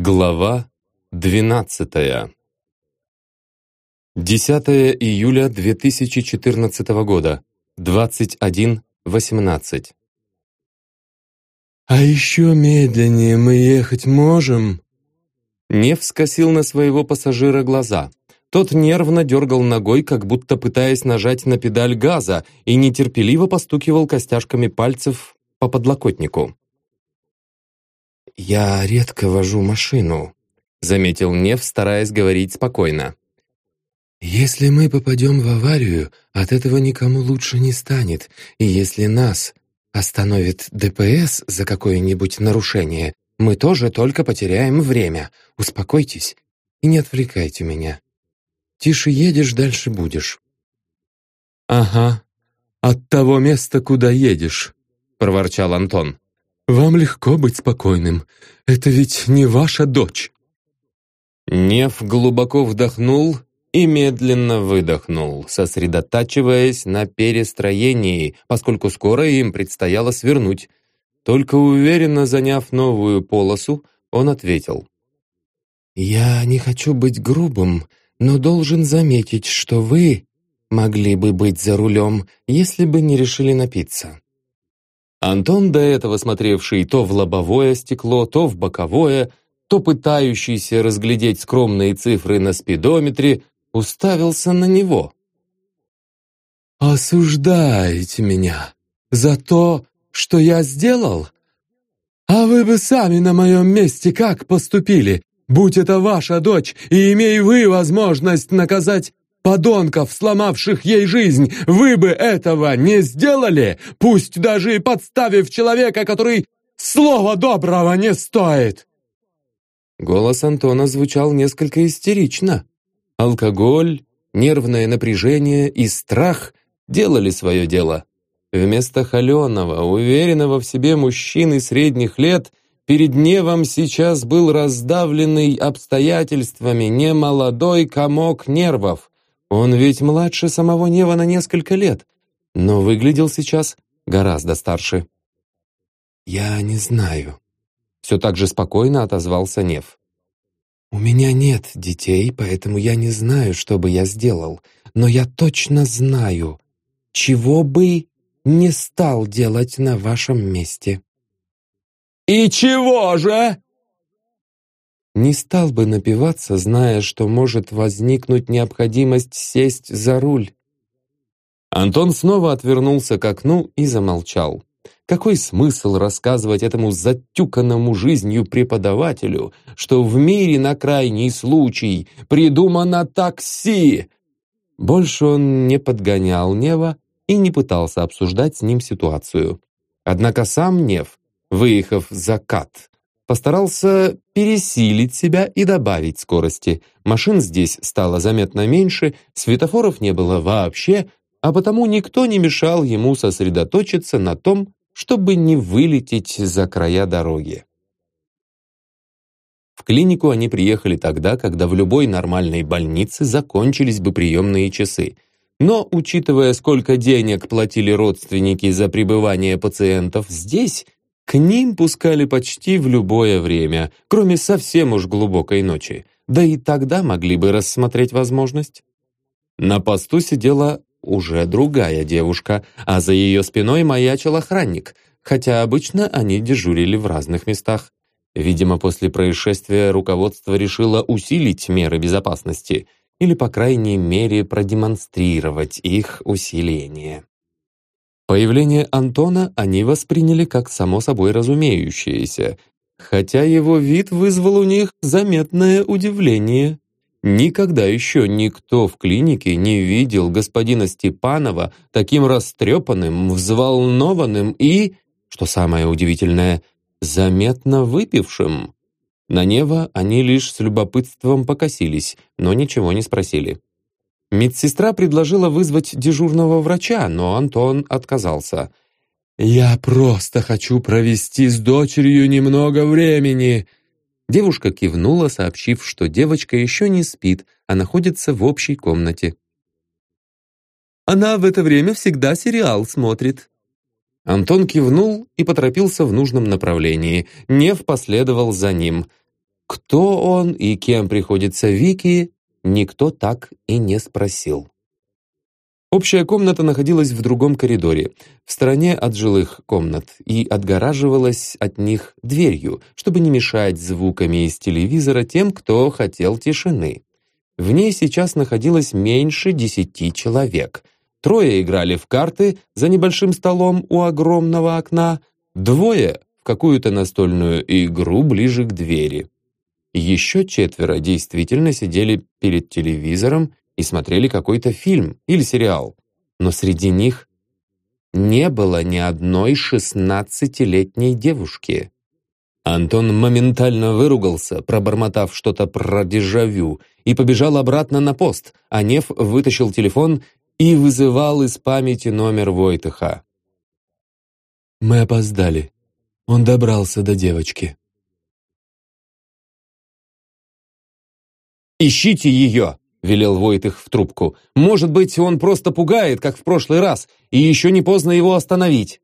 Глава 12. 10 июля 2014 года, 21.18. «А еще медленнее мы ехать можем?» Нев скосил на своего пассажира глаза. Тот нервно дергал ногой, как будто пытаясь нажать на педаль газа, и нетерпеливо постукивал костяшками пальцев по подлокотнику. «Я редко вожу машину», — заметил Нев, стараясь говорить спокойно. «Если мы попадем в аварию, от этого никому лучше не станет, и если нас остановит ДПС за какое-нибудь нарушение, мы тоже только потеряем время. Успокойтесь и не отвлекайте меня. Тише едешь, дальше будешь». «Ага, от того места, куда едешь», — проворчал Антон. «Вам легко быть спокойным. Это ведь не ваша дочь». Нев глубоко вдохнул и медленно выдохнул, сосредотачиваясь на перестроении, поскольку скоро им предстояло свернуть. Только уверенно заняв новую полосу, он ответил. «Я не хочу быть грубым, но должен заметить, что вы могли бы быть за рулем, если бы не решили напиться. Антон, до этого смотревший то в лобовое стекло, то в боковое, то пытающийся разглядеть скромные цифры на спидометре, уставился на него. «Осуждаете меня за то, что я сделал? А вы бы сами на моем месте как поступили, будь это ваша дочь, и имей вы возможность наказать подонков, сломавших ей жизнь, вы бы этого не сделали, пусть даже и подставив человека, который слова доброго не стоит!» Голос Антона звучал несколько истерично. Алкоголь, нервное напряжение и страх делали свое дело. Вместо холеного, уверенного в себе мужчины средних лет перед Невом сейчас был раздавленный обстоятельствами немолодой комок нервов, он ведь младше самого Нева на несколько лет, но выглядел сейчас гораздо старше. «Я не знаю», — все так же спокойно отозвался Нев. «У меня нет детей, поэтому я не знаю, что бы я сделал, но я точно знаю, чего бы не стал делать на вашем месте». «И чего же?» Не стал бы напиваться, зная, что может возникнуть необходимость сесть за руль. Антон снова отвернулся к окну и замолчал. Какой смысл рассказывать этому затюканному жизнью преподавателю, что в мире на крайний случай придумано такси? Больше он не подгонял Нева и не пытался обсуждать с ним ситуацию. Однако сам Нев, выехав за кат, Постарался пересилить себя и добавить скорости. Машин здесь стало заметно меньше, светофоров не было вообще, а потому никто не мешал ему сосредоточиться на том, чтобы не вылететь за края дороги. В клинику они приехали тогда, когда в любой нормальной больнице закончились бы приемные часы. Но, учитывая, сколько денег платили родственники за пребывание пациентов здесь, к ним пускали почти в любое время, кроме совсем уж глубокой ночи. Да и тогда могли бы рассмотреть возможность. На посту сидела уже другая девушка, а за ее спиной маячил охранник, хотя обычно они дежурили в разных местах. Видимо, после происшествия руководство решило усилить меры безопасности или, по крайней мере, продемонстрировать их усиление. Появление Антона они восприняли как само собой разумеющееся, хотя его вид вызвал у них заметное удивление. Никогда еще никто в клинике не видел господина Степанова таким растрепанным, взволнованным и, что самое удивительное, заметно выпившим. На Нева они лишь с любопытством покосились, но ничего не спросили. Медсестра предложила вызвать дежурного врача, но Антон отказался. «Я просто хочу провести с дочерью немного времени!» Девушка кивнула, сообщив, что девочка еще не спит, а находится в общей комнате. «Она в это время всегда сериал смотрит». Антон кивнул и поторопился в нужном направлении. Нев последовал за ним. кто он и кем приходится Вики, никто так и не спросил. Общая комната находилась в другом коридоре, в стороне от жилых комнат, и отгораживалась от них дверью, чтобы не мешать звуками из телевизора тем, кто хотел тишины. В ней сейчас находилось меньше десяти человек. Трое играли в карты за небольшим столом у огромного окна, двое в какую-то настольную игру ближе к двери. Еще четверо действительно сидели перед телевизором и смотрели какой-то фильм или сериал. Но среди них не было ни одной шестнадцатилетней девушки. Антон моментально выругался, пробормотав что-то про дежавю, и побежал обратно на пост, а Нев вытащил телефон и вызывал из памяти номер Войтыха. «Мы опоздали. Он добрался до девочки». «Ищите ее!» — велел Войтых в трубку. «Может быть, он просто пугает, как в прошлый раз, и еще не поздно его остановить».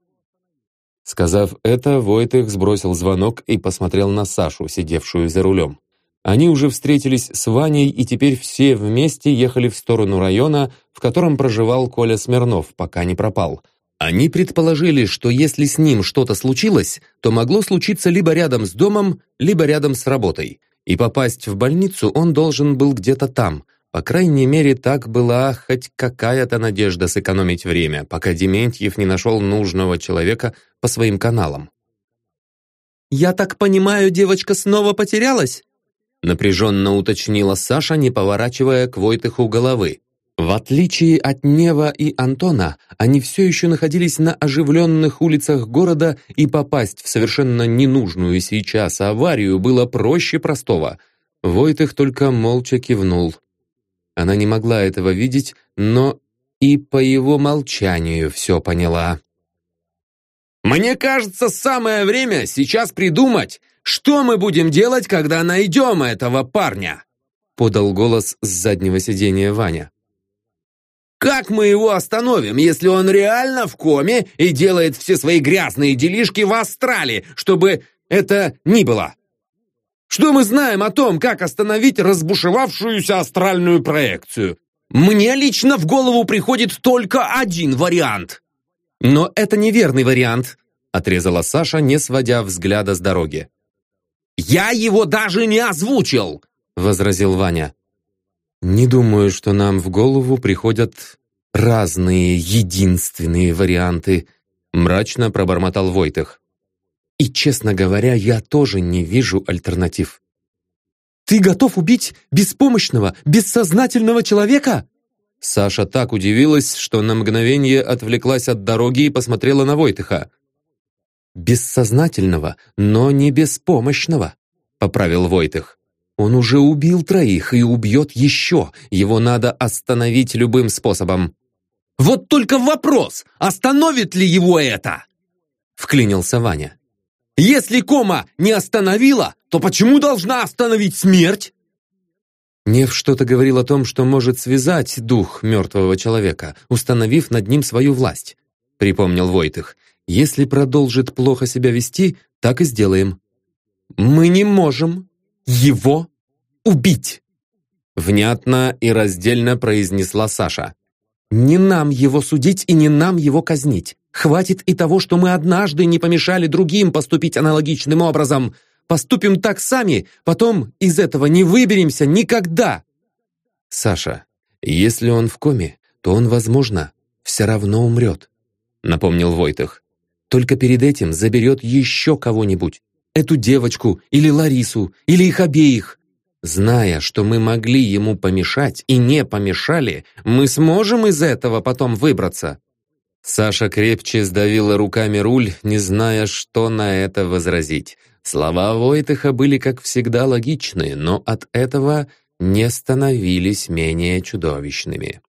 Сказав это, Войтых сбросил звонок и посмотрел на Сашу, сидевшую за рулем. Они уже встретились с Ваней и теперь все вместе ехали в сторону района, в котором проживал Коля Смирнов, пока не пропал. Они предположили, что если с ним что-то случилось, то могло случиться либо рядом с домом, либо рядом с работой. И попасть в больницу он должен был где-то там, по крайней мере, так была хоть какая-то надежда сэкономить время, пока Дементьев не нашел нужного человека по своим каналам. «Я так понимаю, девочка снова потерялась?» напряженно уточнила Саша, не поворачивая к Войтыху головы. В отличие от Нева и Антона, они все еще находились на оживленных улицах города, и попасть в совершенно ненужную сейчас аварию было проще простого. Войтых только молча кивнул. Она не могла этого видеть, но и по его молчанию все поняла. «Мне кажется, самое время сейчас придумать, что мы будем делать, когда найдем этого парня?» подал голос с заднего сиденья Ваня. «Как мы его остановим, если он реально в коме и делает все свои грязные делишки в Австралии, чтобы это ни было?» Что мы знаем о том, как остановить разбушевавшуюся астральную проекцию? Мне лично в голову приходит только один вариант. Но это неверный вариант, отрезала Саша, не сводя взгляда с дороги. Я его даже не озвучил, возразил Ваня. Не думаю, что нам в голову приходят разные единственные варианты, мрачно пробормотал Войтых. И, честно говоря, я тоже не вижу альтернатив. «Ты готов убить беспомощного, бессознательного человека?» Саша так удивилась, что на мгновение отвлеклась от дороги и посмотрела на Войтыха. «Бессознательного, но не беспомощного», — поправил Войтых. «Он уже убил троих и убьет еще. Его надо остановить любым способом». «Вот только вопрос, остановит ли его это?» — вклинился Ваня. Если кома не остановила, то почему должна остановить смерть? Нев что-то говорил о том, что может связать дух мертвого человека, установив над ним свою власть. Припомнил Войтых. Если продолжит плохо себя вести, так и сделаем. Мы не можем его убить. Внятно и раздельно произнесла Саша. Не нам его судить и не нам его казнить. Хватит и того, что мы однажды не помешали другим поступить аналогичным образом. Поступим так сами, потом из этого не выберемся никогда. Саша, если он в коме, то он, возможно, все равно умрет, напомнил Войтых. Только перед этим заберет еще кого-нибудь. Эту девочку или Ларису, или их обеих. Зная, что мы могли ему помешать и не помешали, мы сможем из этого потом выбраться. Саша крепче сдавила руками руль, не зная, что на это возразить. Слова Войтыха были, как всегда, логичны, но от этого не становились менее чудовищными.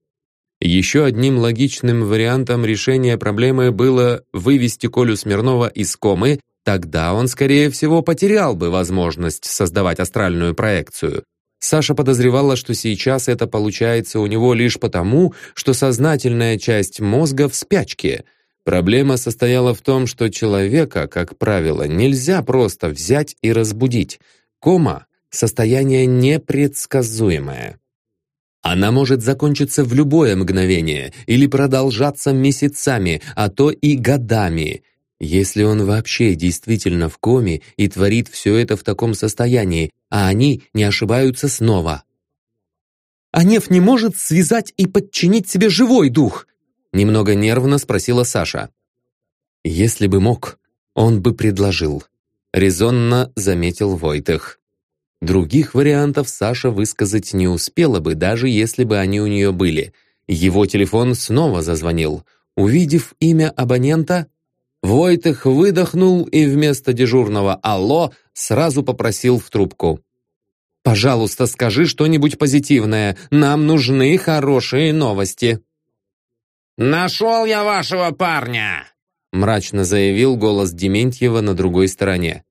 Еще одним логичным вариантом решения проблемы было вывести Колю Смирнова из комы, тогда он, скорее всего, потерял бы возможность создавать астральную проекцию. Саша подозревала, что сейчас это получается у него лишь потому, что сознательная часть мозга в спячке. Проблема состояла в том, что человека, как правило, нельзя просто взять и разбудить. Кома состояние непредсказуемое. Она может закончиться в любое мгновение или продолжаться месяцами, а то и годами. Если он вообще действительно в коме и творит все это в таком состоянии, а они не ошибаются снова. «Анеф не может связать и подчинить себе живой дух?» Немного нервно спросила Саша. «Если бы мог, он бы предложил», резонно заметил Войтых. Других вариантов Саша высказать не успела бы, даже если бы они у нее были. Его телефон снова зазвонил. Увидев имя абонента, Войтых выдохнул и вместо дежурного «Алло» сразу попросил в трубку. «Пожалуйста, скажи что-нибудь позитивное. Нам нужны хорошие новости». «Нашел я вашего парня!» мрачно заявил голос Дементьева на другой стороне.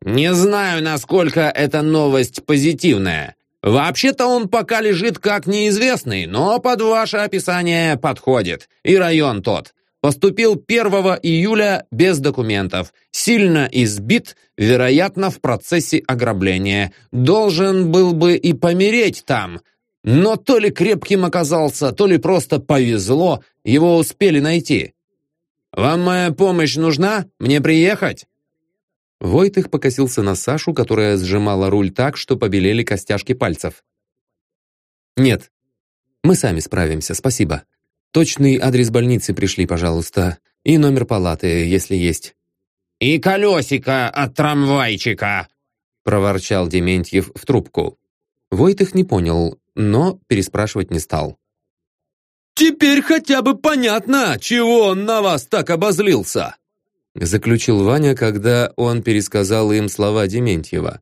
Не знаю, насколько эта новость позитивная. Вообще-то он пока лежит как неизвестный, но под ваше описание подходит. И район тот. Поступил 1 июля без документов. Сильно избит, вероятно, в процессе ограбления. Должен был бы и помереть там. Но то ли крепким оказался, то ли просто повезло, его успели найти. «Вам моя помощь нужна? Мне приехать?» Войтых покосился на Сашу, которая сжимала руль так, что побелели костяшки пальцев. «Нет, мы сами справимся, спасибо. Точный адрес больницы пришли, пожалуйста, и номер палаты, если есть». «И колесико от трамвайчика!» проворчал Дементьев в трубку. Войтых не понял, но переспрашивать не стал. «Теперь хотя бы понятно, чего он на вас так обозлился!» заключил Ваня, когда он пересказал им слова Дементьева.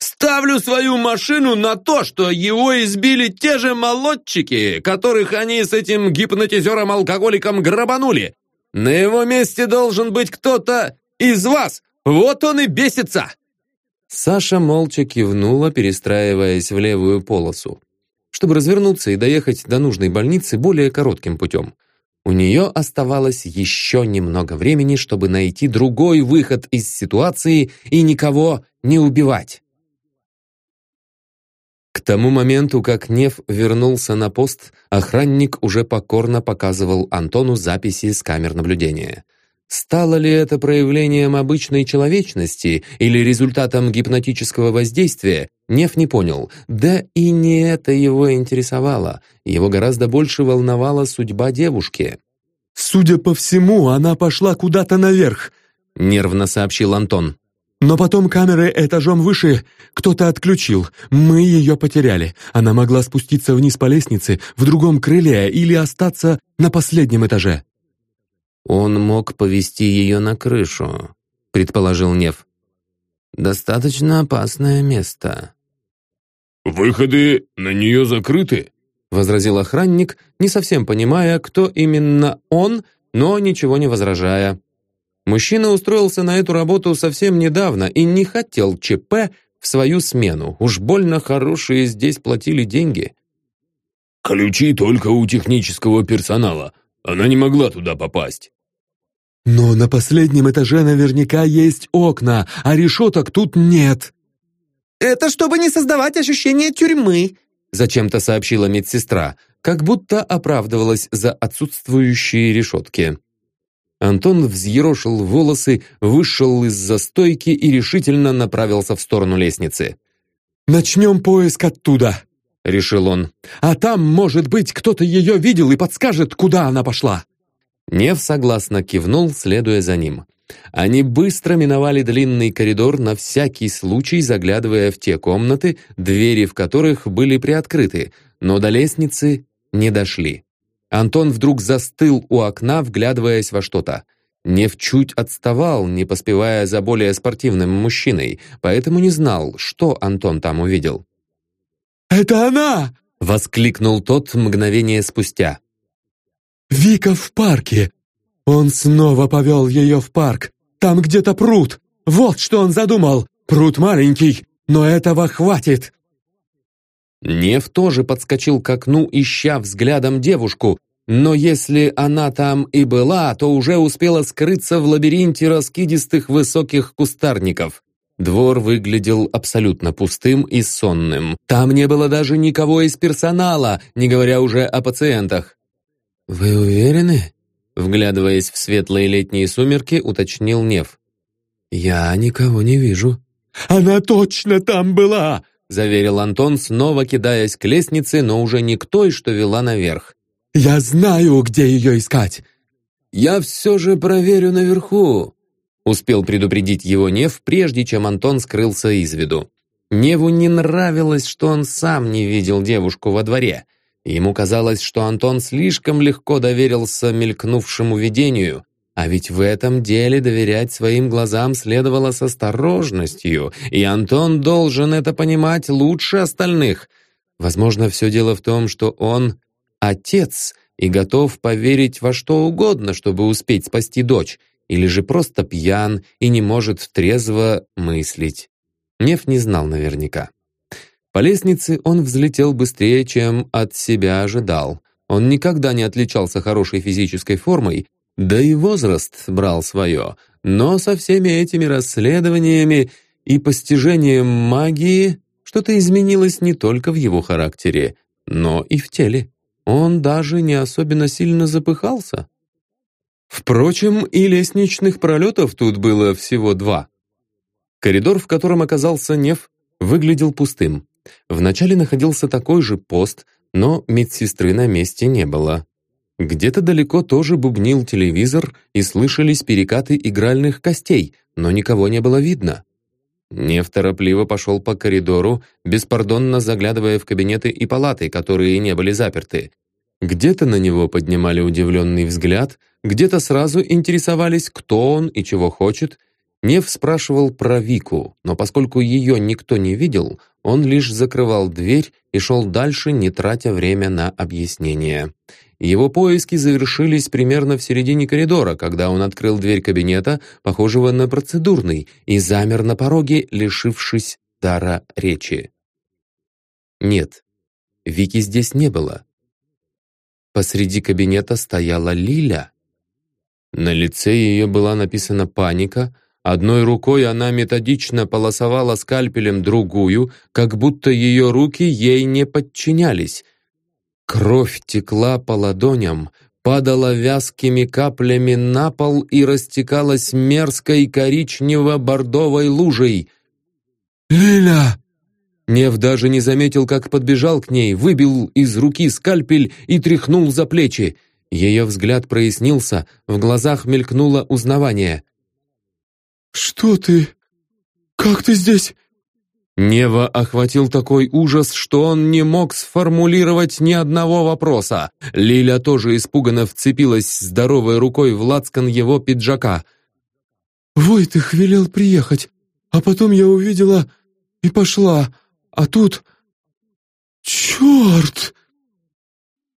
«Ставлю свою машину на то, что его избили те же молодчики, которых они с этим гипнотизером-алкоголиком грабанули. На его месте должен быть кто-то из вас, вот он и бесится!» Саша молча кивнула, перестраиваясь в левую полосу, чтобы развернуться и доехать до нужной больницы более коротким путем. У нее оставалось еще немного времени, чтобы найти другой выход из ситуации и никого не убивать. К тому моменту, как Нев вернулся на пост, охранник уже покорно показывал Антону записи с камер наблюдения. Стало ли это проявлением обычной человечности или результатом гипнотического воздействия, Нев не понял, да и не это его интересовало. Его гораздо больше волновала судьба девушки. «Судя по всему, она пошла куда-то наверх», — нервно сообщил Антон. «Но потом камеры этажом выше кто-то отключил. Мы ее потеряли. Она могла спуститься вниз по лестнице в другом крыле или остаться на последнем этаже». «Он мог повести ее на крышу», — предположил Нев. «Достаточно опасное место». «Выходы на нее закрыты?» — возразил охранник, не совсем понимая, кто именно он, но ничего не возражая. Мужчина устроился на эту работу совсем недавно и не хотел ЧП в свою смену. Уж больно хорошие здесь платили деньги. «Ключи только у технического персонала. Она не могла туда попасть». «Но на последнем этаже наверняка есть окна, а решеток тут нет», «Это чтобы не создавать ощущение тюрьмы», зачем-то сообщила медсестра, как будто оправдывалась за отсутствующие решетки. Антон взъерошил волосы, вышел из застойки и решительно направился в сторону лестницы. «Начнем поиск оттуда», — решил он. «А там, может быть, кто-то ее видел и подскажет, куда она пошла». Нев согласно кивнул, следуя за ним. Они быстро миновали длинный коридор, на всякий случай заглядывая в те комнаты, двери в которых были приоткрыты, но до лестницы не дошли. Антон вдруг застыл у окна, вглядываясь во что-то. Нев чуть отставал, не поспевая за более спортивным мужчиной, поэтому не знал, что Антон там увидел. «Это она!» — воскликнул тот мгновение спустя. «Вика в парке! Он снова повел ее в парк. Там где-то пруд. Вот что он задумал. Пруд маленький, но этого хватит. Нев тоже подскочил к окну, ища взглядом девушку, но если она там и была, то уже успела скрыться в лабиринте раскидистых высоких кустарников. Двор выглядел абсолютно пустым и сонным. Там не было даже никого из персонала, не говоря уже о пациентах. «Вы уверены?» Вглядываясь в светлые летние сумерки, уточнил Нев. «Я никого не вижу». «Она точно там была!» Заверил Антон, снова кидаясь к лестнице, но уже не к той, что вела наверх. «Я знаю, где ее искать!» «Я все же проверю наверху», Успел предупредить его Нев, прежде чем Антон скрылся из виду. Неву не нравилось, что он сам не видел девушку во дворе. Ему казалось, что Антон слишком легко доверился мелькнувшему видению, а ведь в этом деле доверять своим глазам следовало с осторожностью, и Антон должен это понимать лучше остальных. Возможно, все дело в том, что он отец и готов поверить во что угодно, чтобы успеть спасти дочь, или же просто пьян и не может трезво мыслить. Нев не знал наверняка. По лестнице он взлетел быстрее, чем от себя ожидал. Он никогда не отличался хорошей физической формой, да и возраст брал свое. Но со всеми этими расследованиями и постижением магии что-то изменилось не только в его характере, но и в теле. Он даже не особенно сильно запыхался. Впрочем, и лестничных пролетов тут было всего два. Коридор, в котором оказался Нев, выглядел пустым. Вначале находился такой же пост, но медсестры на месте не было. Где-то далеко тоже бубнил телевизор и слышались перекаты игральных костей, но никого не было видно. Нев торопливо пошел по коридору, беспардонно заглядывая в кабинеты и палаты, которые не были заперты. Где-то на него поднимали удивленный взгляд, где-то сразу интересовались, кто он и чего хочет. Нев спрашивал про Вику, но поскольку ее никто не видел, он лишь закрывал дверь и шел дальше, не тратя время на объяснение. Его поиски завершились примерно в середине коридора, когда он открыл дверь кабинета, похожего на процедурный, и замер на пороге, лишившись дара речи. Нет, Вики здесь не было. Посреди кабинета стояла Лиля. На лице ее была написана паника, одной рукой она методично полосовала скальпелем другую, как будто ее руки ей не подчинялись. Кровь текла по ладоням, падала вязкими каплями на пол и растекалась мерзкой коричнево-бордовой лужей. «Лиля!» Нев даже не заметил, как подбежал к ней, выбил из руки скальпель и тряхнул за плечи. Ее взгляд прояснился, в глазах мелькнуло узнавание. «Что ты? Как ты здесь?» Нева охватил такой ужас, что он не мог сформулировать ни одного вопроса. Лиля тоже испуганно вцепилась здоровой рукой в лацкан его пиджака. «Войтых велел приехать, а потом я увидела и пошла. А тут... Черт!»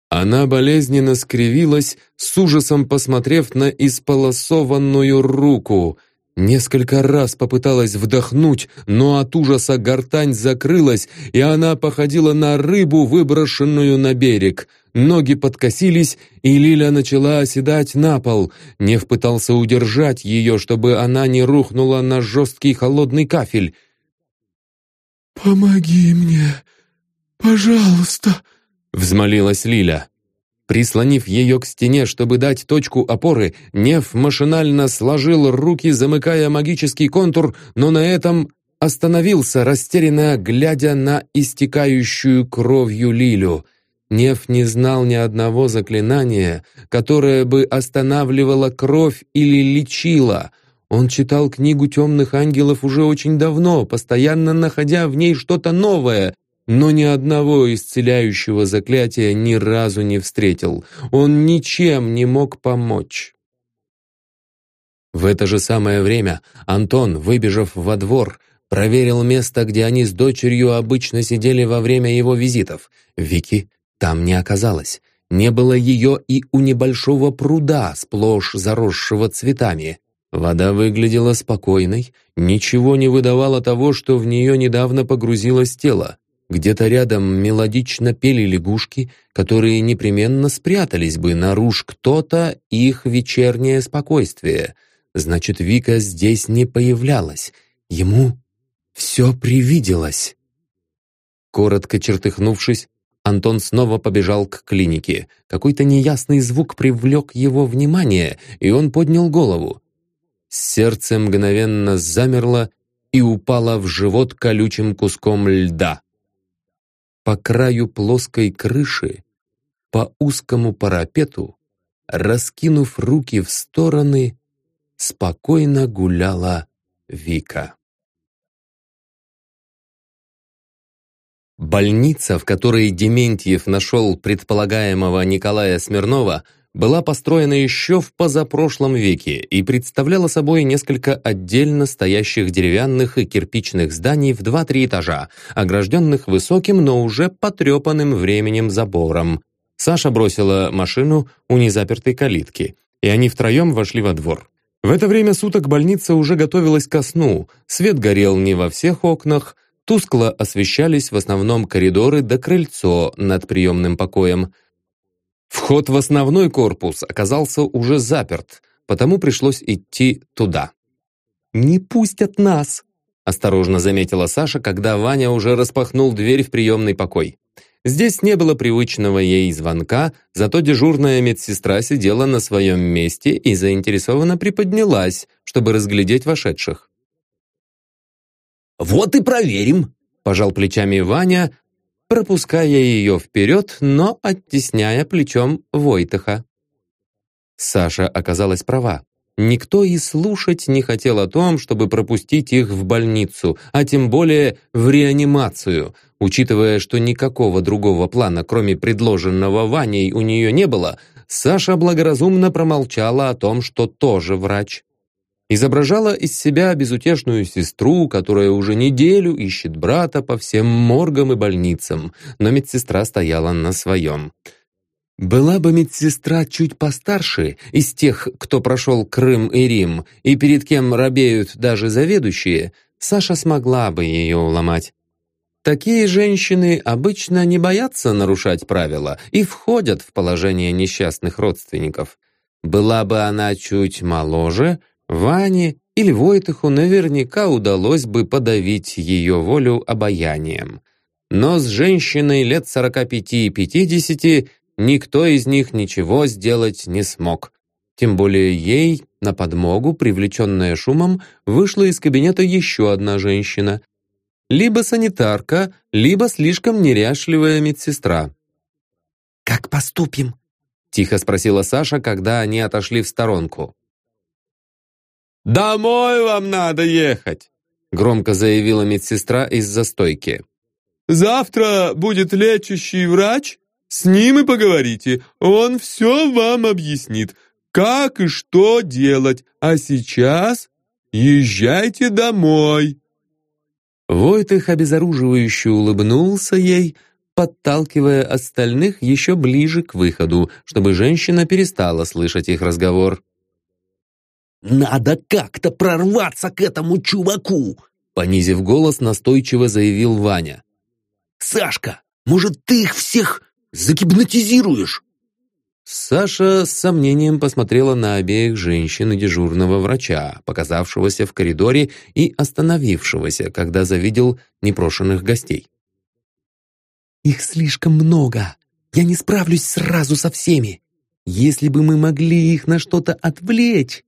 Она болезненно скривилась, с ужасом посмотрев на исполосованную руку. Несколько раз попыталась вдохнуть, но от ужаса гортань закрылась, и она походила на рыбу, выброшенную на берег. Ноги подкосились, и Лиля начала оседать на пол. Нев пытался удержать ее, чтобы она не рухнула на жесткий холодный кафель. «Помоги мне, пожалуйста!» — взмолилась Лиля. Прислонив ее к стене, чтобы дать точку опоры, Нев машинально сложил руки, замыкая магический контур, но на этом остановился, растерянно глядя на истекающую кровью Лилю. Нев не знал ни одного заклинания, которое бы останавливало кровь или лечило — он читал книгу «Темных ангелов» уже очень давно, постоянно находя в ней что-то новое, но ни одного исцеляющего заклятия ни разу не встретил. Он ничем не мог помочь. В это же самое время Антон, выбежав во двор, проверил место, где они с дочерью обычно сидели во время его визитов. Вики там не оказалось. Не было ее и у небольшого пруда, сплошь заросшего цветами. Вода выглядела спокойной, ничего не выдавало того, что в нее недавно погрузилось тело. Где-то рядом мелодично пели лягушки, которые непременно спрятались бы, наруж кто-то их вечернее спокойствие. Значит, Вика здесь не появлялась. Ему все привиделось». Коротко чертыхнувшись, Антон снова побежал к клинике. Какой-то неясный звук привлек его внимание, и он поднял голову. Сердце мгновенно замерло и упало в живот колючим куском льда. По краю плоской крыши, по узкому парапету, раскинув руки в стороны, спокойно гуляла Вика. Больница, в которой Дементьев нашел предполагаемого Николая Смирнова, была построена еще в позапрошлом веке и представляла собой несколько отдельно стоящих деревянных и кирпичных зданий в 2-3 этажа, огражденных высоким, но уже потрепанным временем забором. Саша бросила машину у незапертой калитки, и они втроем вошли во двор. В это время суток больница уже готовилась ко сну, свет горел не во всех окнах, Тускло освещались в основном коридоры до крыльцо над приемным покоем. Вход в основной корпус оказался уже заперт, потому пришлось идти туда. «Не пустят нас!» – осторожно заметила Саша, когда Ваня уже распахнул дверь в приемный покой. Здесь не было привычного ей звонка, зато дежурная медсестра сидела на своем месте и заинтересованно приподнялась, чтобы разглядеть вошедших. «Вот и проверим», — пожал плечами Ваня, пропуская ее вперед, но оттесняя плечом Войтыха. Саша оказалась права. Никто и слушать не хотел о том, чтобы пропустить их в больницу, а тем более в реанимацию, учитывая, что никакого другого плана, кроме предложенного Ваней, у нее не было, Саша благоразумно промолчала о том, что тоже врач изображала из себя безутешную сестру, которая уже неделю ищет брата по всем моргам и больницам, но медсестра стояла на своем. Была бы медсестра чуть постарше, из тех, кто прошел Крым и Рим, и перед кем робеют даже заведующие, Саша смогла бы ее уломать. Такие женщины обычно не боятся нарушать правила и входят в положение несчастных родственников. Была бы она чуть моложе — Ване или Войтыху наверняка удалось бы подавить ее волю обаянием. Но с женщиной лет 45-50 никто из них ничего сделать не смог. Тем более ей на подмогу, привлеченная шумом, вышла из кабинета еще одна женщина. Либо санитарка, либо слишком неряшливая медсестра. «Как поступим?» — тихо спросила Саша, когда они отошли в сторонку. «Домой вам надо ехать!» громко заявила медсестра из застойки. «Завтра будет лечащий врач, с ним и поговорите, он все вам объяснит, как и что делать, а сейчас езжайте домой!» Войтых обезоруживающе улыбнулся ей, подталкивая остальных еще ближе к выходу, чтобы женщина перестала слышать их разговор. «Надо как-то прорваться к этому чуваку!» Понизив голос, настойчиво заявил Ваня. «Сашка, может, ты их всех загипнотизируешь?» Саша с сомнением посмотрела на обеих женщин и дежурного врача, показавшегося в коридоре и остановившегося, когда завидел непрошенных гостей. «Их слишком много. Я не справлюсь сразу со всеми. Если бы мы могли их на что-то отвлечь...»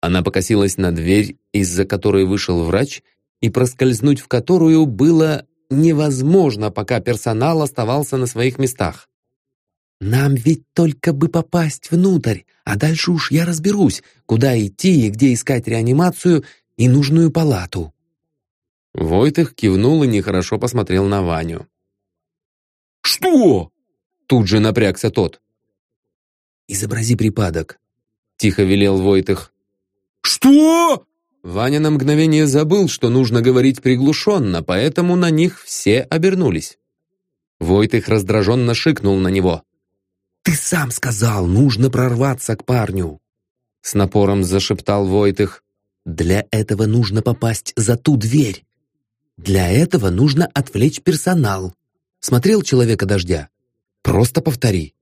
Она покосилась на дверь, из-за которой вышел врач, и проскользнуть в которую было невозможно, пока персонал оставался на своих местах. «Нам ведь только бы попасть внутрь, а дальше уж я разберусь, куда идти и где искать реанимацию и нужную палату». Войтых кивнул и нехорошо посмотрел на Ваню. «Что?» Тут же напрягся тот. «Изобрази припадок», — тихо велел Войтых. «Что?» Ваня на мгновение забыл, что нужно говорить приглушенно, поэтому на них все обернулись. Войтых раздраженно шикнул на него. «Ты сам сказал, нужно прорваться к парню!» С напором зашептал Войтых. «Для этого нужно попасть за ту дверь. Для этого нужно отвлечь персонал. Смотрел «Человека дождя»? Просто повтори».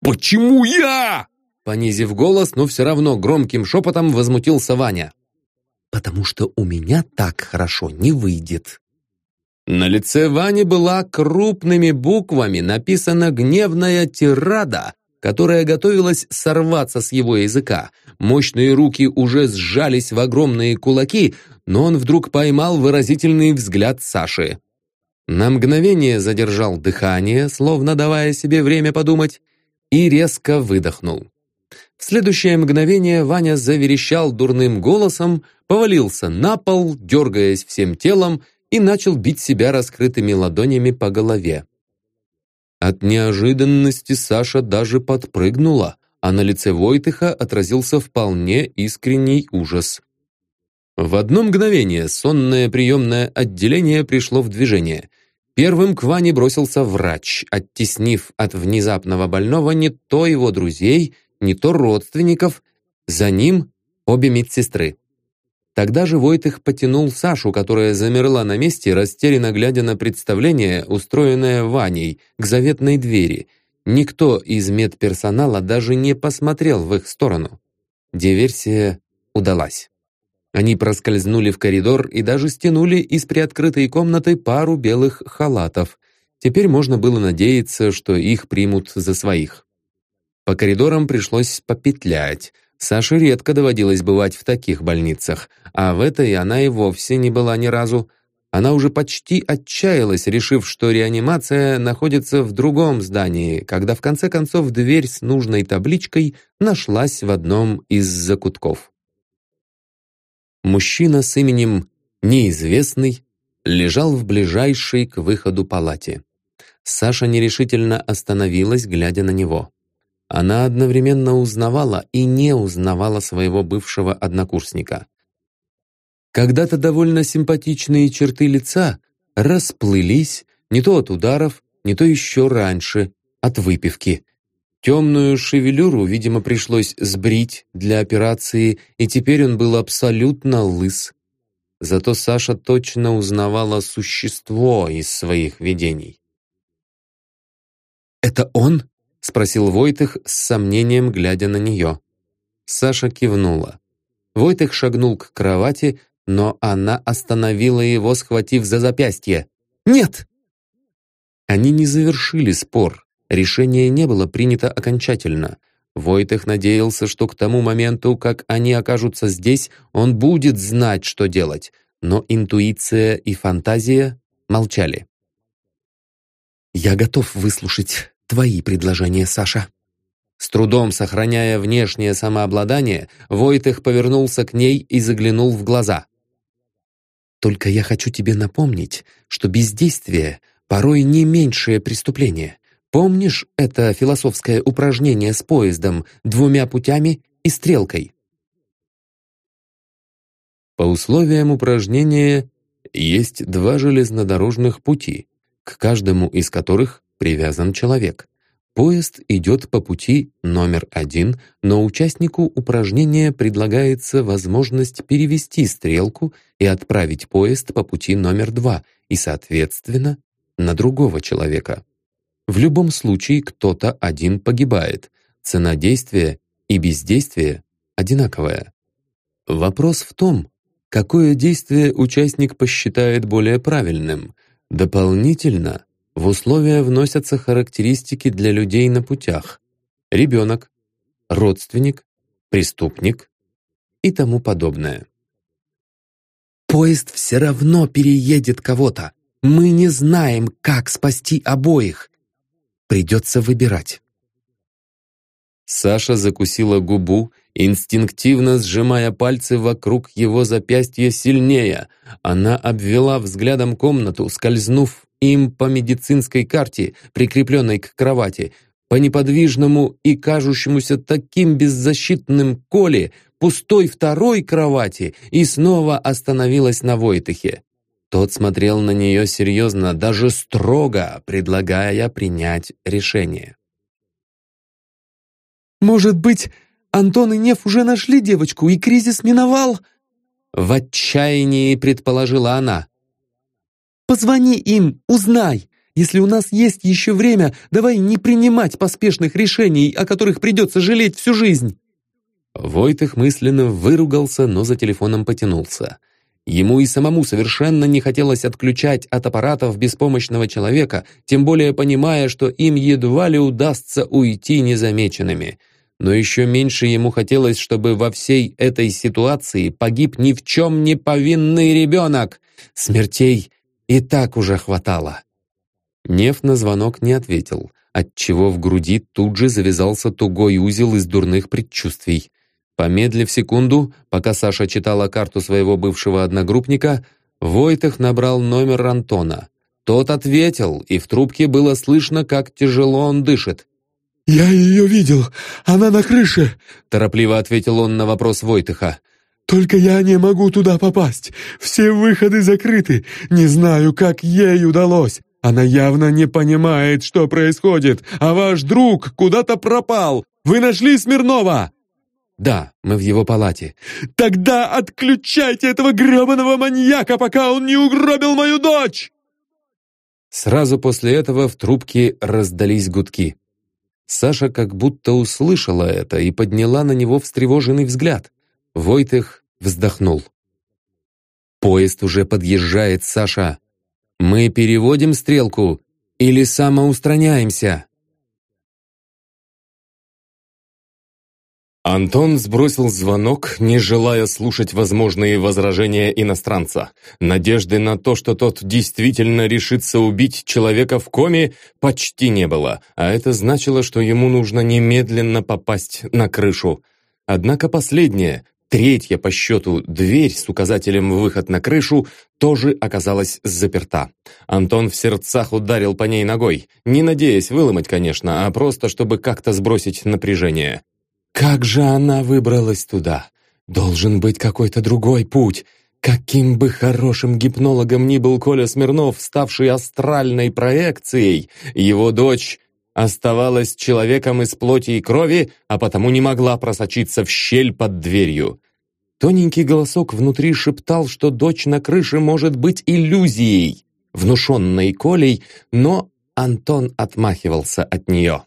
«Почему я?» Понизив голос, но все равно громким шепотом возмутился Ваня. потому что у меня так хорошо не выйдет». На лице Вани была крупными буквами написана гневная тирада, которая готовилась сорваться с его языка. Мощные руки уже сжались в огромные кулаки, но он вдруг поймал выразительный взгляд Саши. На мгновение задержал дыхание, словно давая себе время подумать, и резко выдохнул. В следующее мгновение Ваня заверещал дурным голосом, повалился на пол, дергаясь всем телом, и начал бить себя раскрытыми ладонями по голове. От неожиданности Саша даже подпрыгнула, а на лице Войтыха отразился вполне искренний ужас. В одно мгновение сонное приемное отделение пришло в движение. Первым к Ване бросился врач, оттеснив от внезапного больного не то его друзей, не то родственников, за ним обе медсестры. Тогда же Войтых потянул Сашу, которая замерла на месте, растерянно глядя на представление, устроенное Ваней, к заветной двери. Никто из медперсонала даже не посмотрел в их сторону. Диверсия удалась. Они проскользнули в коридор и даже стянули из приоткрытой комнаты пару белых халатов. Теперь можно было надеяться, что их примут за своих. По коридорам пришлось попетлять — Саше редко доводилось бывать в таких больницах, а в этой она и вовсе не была ни разу. Она уже почти отчаялась, решив, что реанимация находится в другом здании, когда в конце концов дверь с нужной табличкой нашлась в одном из закутков. Мужчина с именем «Неизвестный» лежал в ближайшей к выходу палате. Саша нерешительно остановилась, глядя на него. Она одновременно узнавала и не узнавала своего бывшего однокурсника. Когда-то довольно симпатичные черты лица расплылись не то от ударов, не то еще раньше, от выпивки. Темную шевелюру, видимо, пришлось сбрить для операции, и теперь он был абсолютно лыс. Зато Саша точно узнавала существо из своих видений. «Это он?» — спросил Войтых с сомнением, глядя на нее. Саша кивнула. Войтых шагнул к кровати, но она остановила его, схватив за запястье. «Нет!» Они не завершили спор. Решение не было принято окончательно. Войтых надеялся, что к тому моменту, как они окажутся здесь, он будет знать, что делать. Но интуиция и фантазия молчали. «Я готов выслушать твои предложения, Саша». С трудом сохраняя внешнее самообладание, Войтых повернулся к ней и заглянул в глаза. «Только я хочу тебе напомнить, что бездействие порой не меньшее преступление. Помнишь это философское упражнение с поездом, двумя путями и стрелкой?» По условиям упражнения есть два железнодорожных пути, к каждому из которых привязан человек. Поезд идет по пути номер один, но участнику упражнения предлагается возможность перевести стрелку и отправить поезд по пути номер два и, соответственно, на другого человека. В любом случае кто-то один погибает. Цена действия и бездействия одинаковая. Вопрос в том, какое действие участник посчитает более правильным. Дополнительно в условия вносятся характеристики для людей на путях. Ребенок, родственник, преступник и тому подобное. «Поезд все равно переедет кого-то. Мы не знаем, как спасти обоих. Придется выбирать». Саша закусила губу, инстинктивно сжимая пальцы вокруг его запястья сильнее. Она обвела взглядом комнату, скользнув им по медицинской карте, прикрепленной к кровати, по неподвижному и кажущемуся таким беззащитным Коле, пустой второй кровати, и снова остановилась на Войтыхе. Тот смотрел на нее серьезно, даже строго, предлагая принять решение. «Может быть, Антон и Нев уже нашли девочку, и кризис миновал?» В отчаянии предположила она. Позвони им, узнай. Если у нас есть еще время, давай не принимать поспешных решений, о которых придется жалеть всю жизнь». Войтых мысленно выругался, но за телефоном потянулся. Ему и самому совершенно не хотелось отключать от аппаратов беспомощного человека, тем более понимая, что им едва ли удастся уйти незамеченными. Но еще меньше ему хотелось, чтобы во всей этой ситуации погиб ни в чем не повинный ребенок. Смертей и так уже хватало. Нев на звонок не ответил, отчего в груди тут же завязался тугой узел из дурных предчувствий. Помедлив секунду, пока Саша читала карту своего бывшего одногруппника, Войтых набрал номер Антона. Тот ответил, и в трубке было слышно, как тяжело он дышит. «Я ее видел, она на крыше», — торопливо ответил он на вопрос Войтыха. «Только я не могу туда попасть. Все выходы закрыты. Не знаю, как ей удалось. Она явно не понимает, что происходит, а ваш друг куда-то пропал. Вы нашли Смирнова?» «Да, мы в его палате». «Тогда отключайте этого гребаного маньяка, пока он не угробил мою дочь!» Сразу после этого в трубке раздались гудки. Саша как будто услышала это и подняла на него встревоженный взгляд. Войтых вздохнул. «Поезд уже подъезжает, Саша. Мы переводим стрелку или самоустраняемся?» Антон сбросил звонок, не желая слушать возможные возражения иностранца. Надежды на то, что тот действительно решится убить человека в коме, почти не было, а это значило, что ему нужно немедленно попасть на крышу. Однако последнее, третья по счету дверь с указателем «Выход на крышу» тоже оказалась заперта. Антон в сердцах ударил по ней ногой, не надеясь выломать, конечно, а просто чтобы как-то сбросить напряжение. Как же она выбралась туда? Должен быть какой-то другой путь. Каким бы хорошим гипнологом ни был Коля Смирнов, ставший астральной проекцией, его дочь оставалась человеком из плоти и крови, а потому не могла просочиться в щель под дверью. Тоненький голосок внутри шептал, что дочь на крыше может быть иллюзией, внушенной Колей, но Антон отмахивался от нее.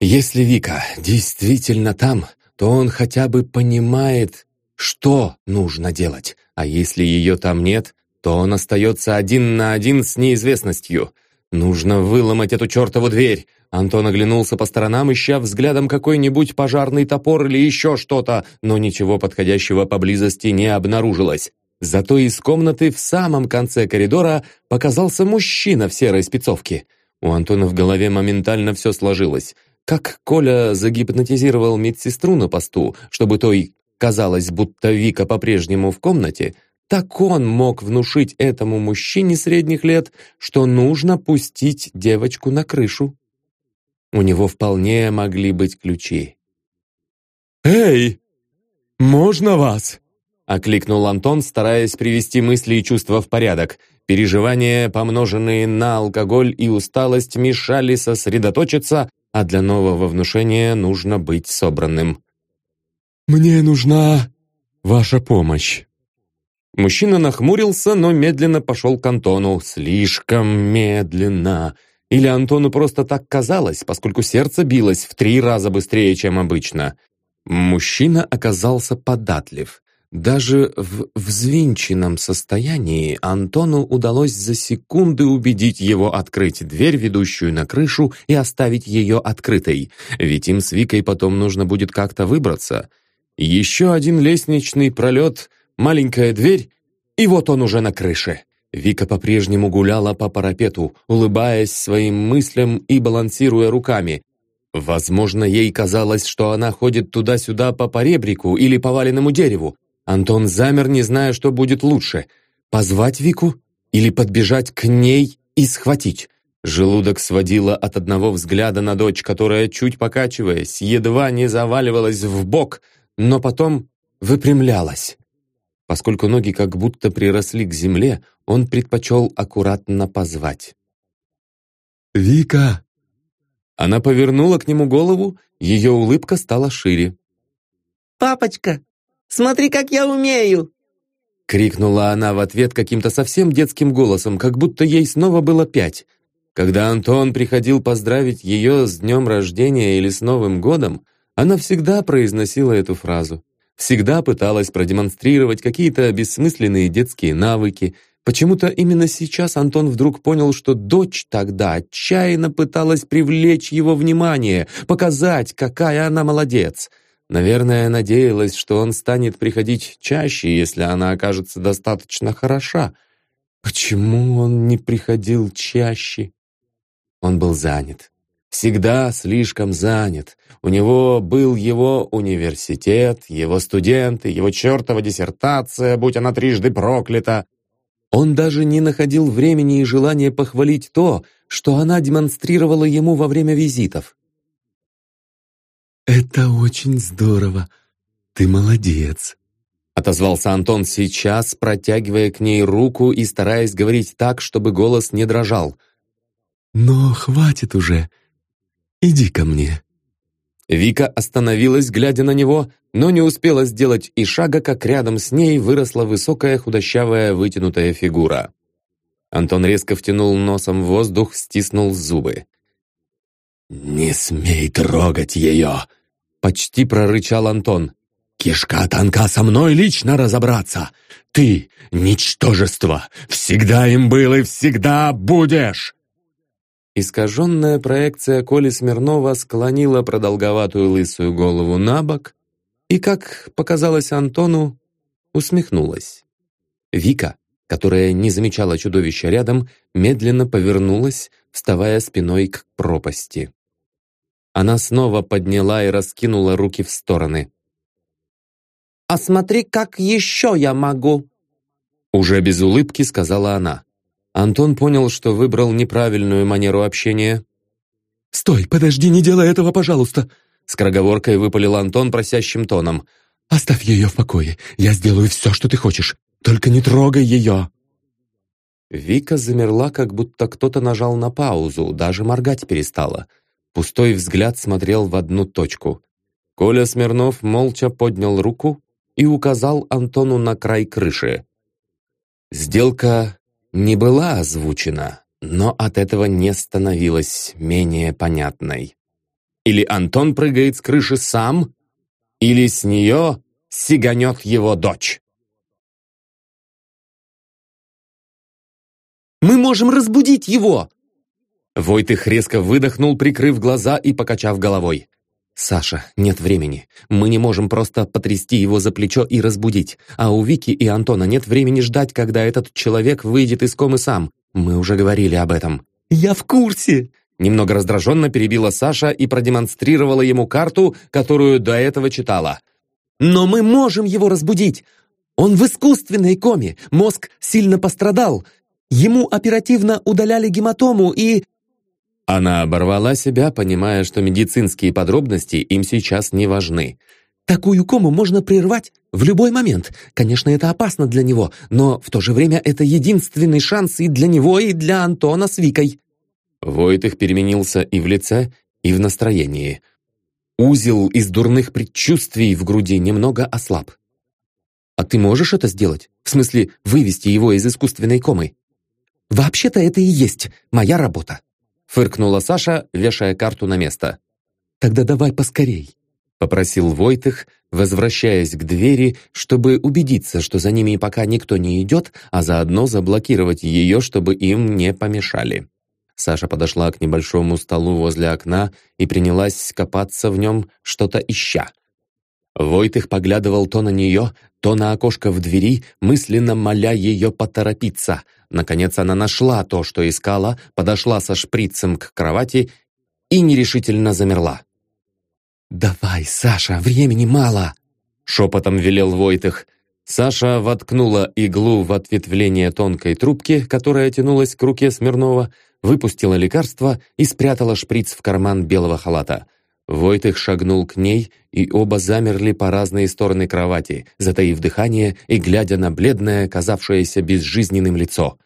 Если Вика действительно там, то он хотя бы понимает, что нужно делать, а если ее там нет, то он остается один на один с неизвестностью. Нужно выломать эту чертову дверь. Антон оглянулся по сторонам, ища взглядом какой-нибудь пожарный топор или еще что-то, но ничего подходящего поблизости не обнаружилось. Зато из комнаты в самом конце коридора показался мужчина в серой спецовке. У Антона в голове моментально все сложилось. Как Коля загипнотизировал медсестру на посту, чтобы той казалось, будто Вика по-прежнему в комнате, так он мог внушить этому мужчине средних лет, что нужно пустить девочку на крышу. У него вполне могли быть ключи. «Эй, можно вас?» — окликнул Антон, стараясь привести мысли и чувства в порядок. Переживания, помноженные на алкоголь и усталость, мешали сосредоточиться, а для нового внушения нужно быть собранным. «Мне нужна ваша помощь». Мужчина нахмурился, но медленно пошел к Антону. Слишком медленно. Или Антону просто так казалось, поскольку сердце билось в три раза быстрее, чем обычно. Мужчина оказался податлив. Даже в взвинченном состоянии Антону удалось за секунды убедить его открыть дверь, ведущую на крышу, и оставить ее открытой, ведь им с Викой потом нужно будет как-то выбраться. Еще один лестничный пролет, маленькая дверь, и вот он уже на крыше. Вика по-прежнему гуляла по парапету, улыбаясь своим мыслям и балансируя руками. Возможно, ей казалось, что она ходит туда-сюда по поребрику или поваленному дереву, Антон замер, не зная, что будет лучше. Позвать Вику или подбежать к ней и схватить? Желудок сводило от одного взгляда на дочь, которая, чуть покачиваясь, едва не заваливалась в бок, но потом выпрямлялась. Поскольку ноги как будто приросли к земле, он предпочел аккуратно позвать. «Вика!» Она повернула к нему голову, ее улыбка стала шире. «Папочка, Смотри, как я умею!» Крикнула она в ответ каким-то совсем детским голосом, как будто ей снова было пять. Когда Антон приходил поздравить ее с днем рождения или с Новым годом, Она всегда произносила эту фразу. Всегда пыталась продемонстрировать какие-то бессмысленные детские навыки. Почему-то именно сейчас Антон вдруг понял, что дочь тогда отчаянно пыталась привлечь его внимание, показать, какая она молодец. Наверное, надеялась, что он станет приходить чаще, если она окажется достаточно хороша. Почему он не приходил чаще? Он был занят. Всегда слишком занят. У него был его университет, его студенты, его чертова диссертация, будь она трижды проклята. Он даже не находил времени и желания похвалить то, что она демонстрировала ему во время визитов. «Это очень здорово. Ты молодец», — отозвался Антон сейчас, протягивая к ней руку и стараясь говорить так, чтобы голос не дрожал. «Но хватит уже. Иди ко мне». Вика остановилась, глядя на него, но не успела сделать и шага, как рядом с ней выросла высокая худощавая вытянутая фигура. Антон резко втянул носом в воздух, стиснул зубы. «Не смей трогать ее!» Почти прорычал Антон. «Кишка тонка со мной лично разобраться! Ты — ничтожество! Всегда им был и всегда будешь!» Искаженная проекция Коли Смирнова склонила продолговатую лысую голову на бок и, как показалось Антону, усмехнулась. Вика, которая не замечала чудовища рядом, медленно повернулась, вставая спиной к пропасти. Она снова подняла и раскинула руки в стороны. «А смотри, как еще я могу!» Уже без улыбки сказала она. Антон понял, что выбрал неправильную манеру общения. «Стой, подожди, не делай этого, пожалуйста!» Скороговоркой выпалил Антон просящим тоном. «Оставь ее в покое. Я сделаю все, что ты хочешь. Только не трогай ее!» Вика замерла, как будто кто-то нажал на паузу, даже моргать перестала. Пустой взгляд смотрел в одну точку. Коля Смирнов молча поднял руку и указал Антону на край крыши. Сделка не была озвучена, но от этого не становилась менее понятной. Или Антон прыгает с крыши сам, или с нее сиганет его дочь. «Мы можем разбудить его!» Войтых резко выдохнул, прикрыв глаза и покачав головой. «Саша, нет времени. Мы не можем просто потрясти его за плечо и разбудить. А у Вики и Антона нет времени ждать, когда этот человек выйдет из комы сам. Мы уже говорили об этом». «Я в курсе!» Немного раздраженно перебила Саша и продемонстрировала ему карту, которую до этого читала. «Но мы можем его разбудить! Он в искусственной коме, мозг сильно пострадал. Ему оперативно удаляли гематому и...» Она оборвала себя, понимая, что медицинские подробности им сейчас не важны. «Такую кому можно прервать в любой момент. Конечно, это опасно для него, но в то же время это единственный шанс и для него, и для Антона с Викой». Войтых переменился и в лице, и в настроении. Узел из дурных предчувствий в груди немного ослаб. «А ты можешь это сделать? В смысле, вывести его из искусственной комы?» «Вообще-то это и есть моя работа», Фыркнула Саша, вешая карту на место. «Тогда давай поскорей», — попросил Войтых, возвращаясь к двери, чтобы убедиться, что за ними пока никто не идет, а заодно заблокировать ее, чтобы им не помешали. Саша подошла к небольшому столу возле окна и принялась копаться в нем, что-то ища. Войтых поглядывал то на нее, то на окошко в двери, мысленно моля ее поторопиться. Наконец она нашла то, что искала, подошла со шприцем к кровати и нерешительно замерла. «Давай, Саша, времени мало!» Шепотом велел Войтых. Саша воткнула иглу в ответвление тонкой трубки, которая тянулась к руке Смирнова, выпустила лекарство и спрятала шприц в карман белого халата. Войтых шагнул к ней, и оба замерли по разные стороны кровати, затаив дыхание и глядя на бледное, казавшееся безжизненным лицо.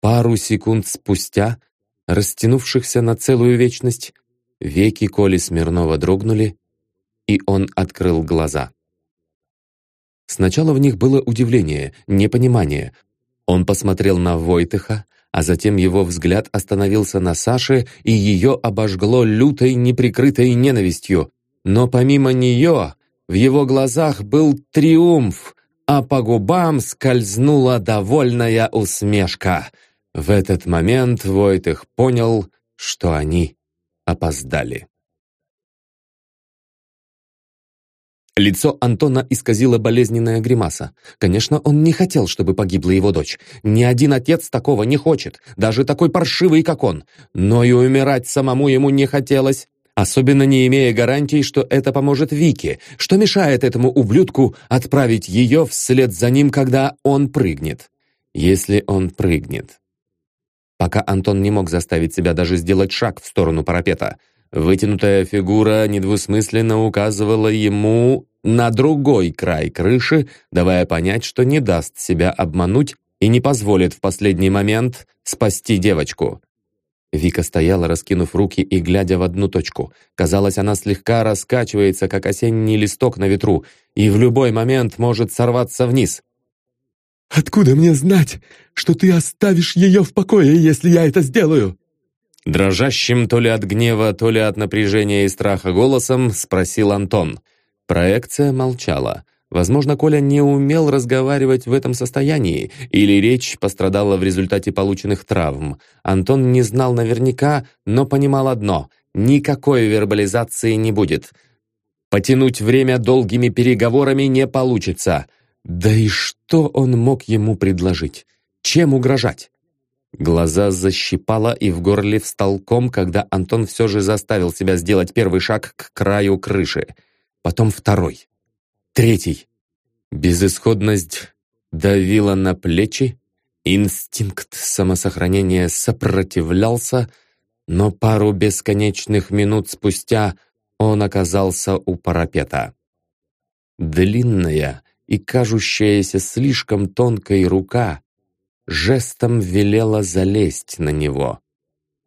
Пару секунд спустя, растянувшихся на целую вечность, веки Коли Смирнова дрогнули, и он открыл глаза. Сначала в них было удивление, непонимание. Он посмотрел на Войтыха, а затем его взгляд остановился на Саше, и ее обожгло лютой, неприкрытой ненавистью. но помимо нее в его глазах был триумф, а по губам скользнула довольная усмешка. В этот момент Войтых понял, что они опоздали. Лицо Антона исказило болезненная гримаса. Конечно, он не хотел, чтобы погибла его дочь. Ни один отец такого не хочет, даже такой паршивый, как он. Но и умирать самому ему не хотелось. Особенно не имея гарантий, что это поможет Вике, что мешает этому ублюдку отправить ее вслед за ним, когда он прыгнет. Если он прыгнет. Пока Антон не мог заставить себя даже сделать шаг в сторону парапета – Вытянутая фигура недвусмысленно указывала ему на другой край крыши, давая понять, что не даст себя обмануть и не позволит в последний момент спасти девочку. Вика стояла, раскинув руки и глядя в одну точку. Казалось, она слегка раскачивается, как осенний листок на ветру, и в любой момент может сорваться вниз. «Откуда мне знать, что ты оставишь ее в покое, если я это сделаю?» Дрожащим то ли от гнева, то ли от напряжения и страха голосом спросил Антон. Проекция молчала. Возможно, Коля не умел разговаривать в этом состоянии, или речь пострадала в результате полученных травм. Антон не знал наверняка, но понимал одно — никакой вербализации не будет. Потянуть время долгими переговорами не получится. Да и что он мог ему предложить? Чем угрожать? Глаза защипало и в горле встал ком, когда Антон все же заставил себя сделать первый шаг к краю крыши. Потом второй. Третий. Безысходность давила на плечи. Инстинкт самосохранения сопротивлялся, но пару бесконечных минут спустя он оказался у парапета. Длинная и кажущаяся слишком тонкой рука жестом велела залезть на него.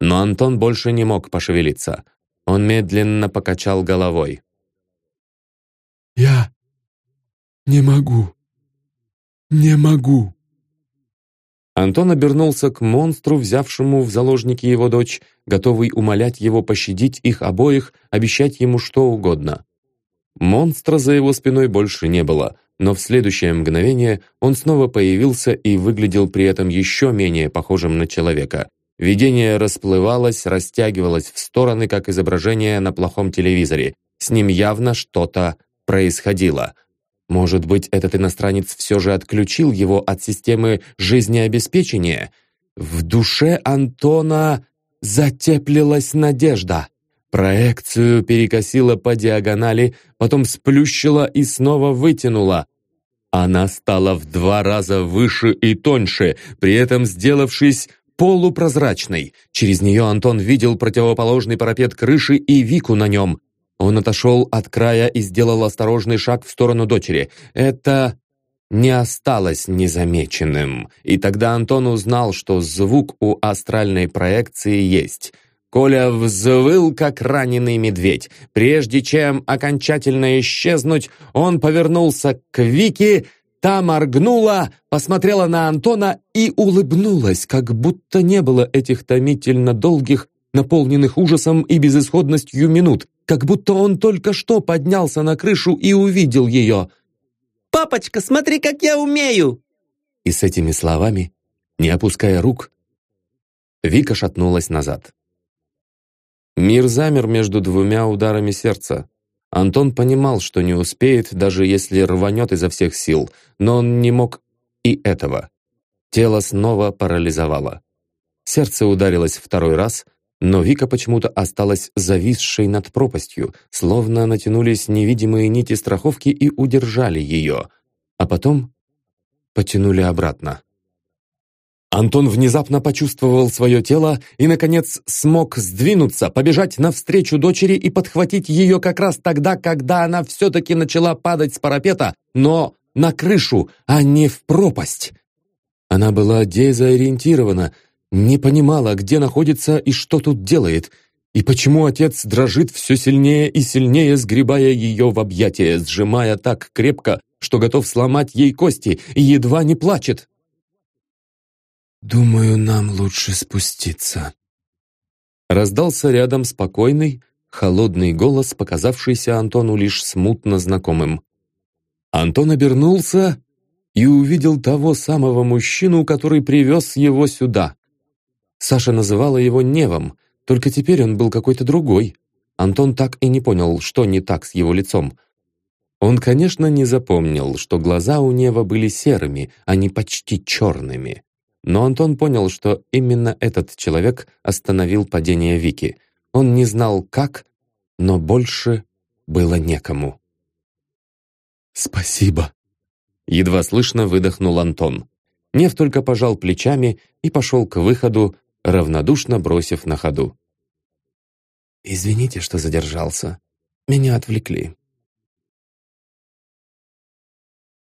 Но Антон больше не мог пошевелиться. Он медленно покачал головой. «Я не могу. Не могу». Антон обернулся к монстру, взявшему в заложники его дочь, готовый умолять его пощадить их обоих, обещать ему что угодно. Монстра за его спиной больше не было, но в следующее мгновение он снова появился и выглядел при этом еще менее похожим на человека. Видение расплывалось, растягивалось в стороны, как изображение на плохом телевизоре. С ним явно что-то происходило. Может быть, этот иностранец все же отключил его от системы жизнеобеспечения? В душе Антона затеплилась надежда. Проекцию перекосила по диагонали, потом сплющила и снова вытянула. Она стала в два раза выше и тоньше, при этом сделавшись полупрозрачной. Через нее Антон видел противоположный парапет крыши и Вику на нем. Он отошел от края и сделал осторожный шаг в сторону дочери. Это не осталось незамеченным. И тогда Антон узнал, что звук у астральной проекции есть — Коля взвыл, как раненый медведь. Прежде чем окончательно исчезнуть, он повернулся к Вике, та моргнула, посмотрела на Антона и улыбнулась, как будто не было этих томительно долгих, наполненных ужасом и безысходностью минут, как будто он только что поднялся на крышу и увидел ее. «Папочка, смотри, как я умею!» И с этими словами, не опуская рук, Вика шатнулась назад. Мир замер между двумя ударами сердца. Антон понимал, что не успеет, даже если рванет изо всех сил, но он не мог и этого. Тело снова парализовало. Сердце ударилось второй раз, но Вика почему-то осталась зависшей над пропастью, словно натянулись невидимые нити страховки и удержали ее, а потом потянули обратно. Антон внезапно почувствовал свое тело и, наконец, смог сдвинуться, побежать навстречу дочери и подхватить ее как раз тогда, когда она все-таки начала падать с парапета, но на крышу, а не в пропасть. Она была дезориентирована, не понимала, где находится и что тут делает, и почему отец дрожит все сильнее и сильнее, сгребая ее в объятия, сжимая так крепко, что готов сломать ей кости, и едва не плачет. «Думаю, нам лучше спуститься». Раздался рядом спокойный, холодный голос, показавшийся Антону лишь смутно знакомым. Антон обернулся и увидел того самого мужчину, который привез его сюда. Саша называла его Невом, только теперь он был какой-то другой. Антон так и не понял, что не так с его лицом. Он, конечно, не запомнил, что глаза у Нева были серыми, а не почти черными. Но Антон понял, что именно этот человек остановил падение Вики. Он не знал, как, но больше было некому. «Спасибо», — едва слышно выдохнул Антон. Нев только пожал плечами и пошел к выходу, равнодушно бросив на ходу. «Извините, что задержался. Меня отвлекли».